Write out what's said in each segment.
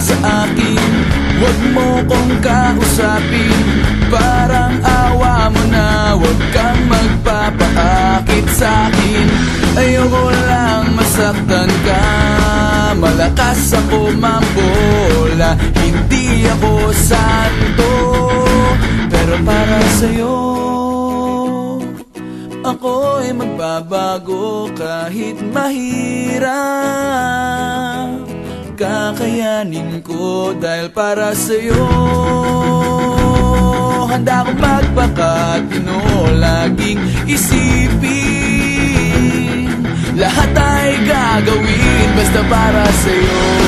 sa akin. Huwag mo kong kausapin. Parang awa mo na Huwag kang magpapaakit sa akin. Ayoko lang masaktan ka. Malakas ako mambola Hindi ako santo. Pero para sa'yo Ako'y magbabago kahit mahirap. Kakayanin ko dahil para sa'yo. Handa akong magpakatino Laging isipin. Lahat ay gagawin Basta para sa'yo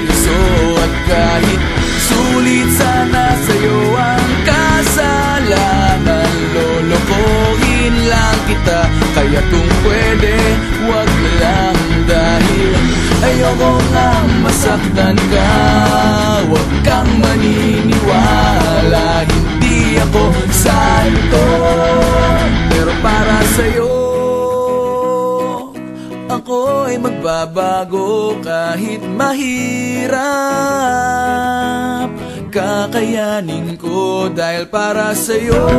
nagsaseryoso At kahit sulit sana Ako'y magbabago kahit mahirap. Kakayanin ko dahil para sa'yo.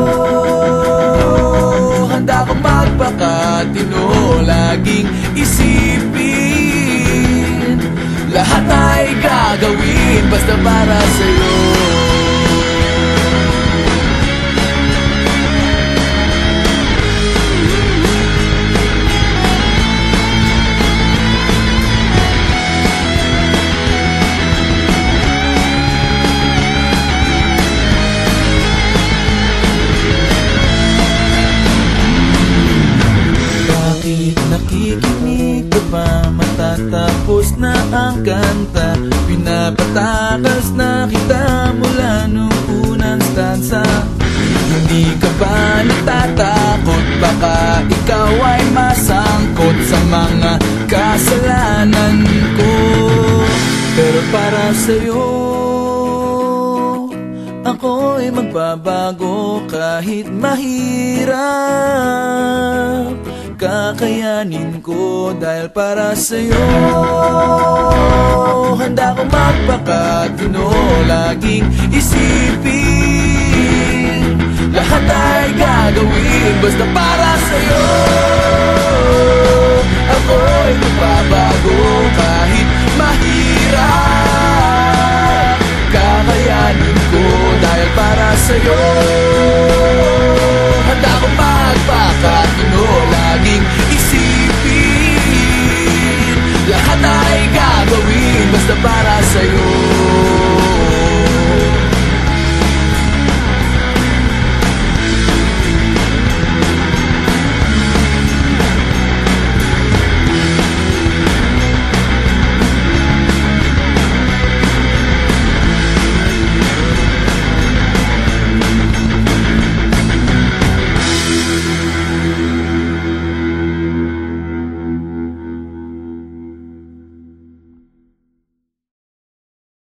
Handa akong magpakatino Laging isipin. Lahat ay gagawin basta para sa'yo nakikinig ka ba matatapos na ang kanta. Pinapatakas na kita mula nung unang stanza Hindi ka ba natatakot baka ikaw ay masangkot sa mga kasalanan ko. Pero para sa'yo Ako'y magbabago kahit mahirap Kakayanin ko dahil para sa'yo. Handa ko magpakatino Laging isipin. Lahat ay gagawin Basta para sa'yo. Ako'y magbabago kahit mahirap. Kakayanin ko dahil para sa'yo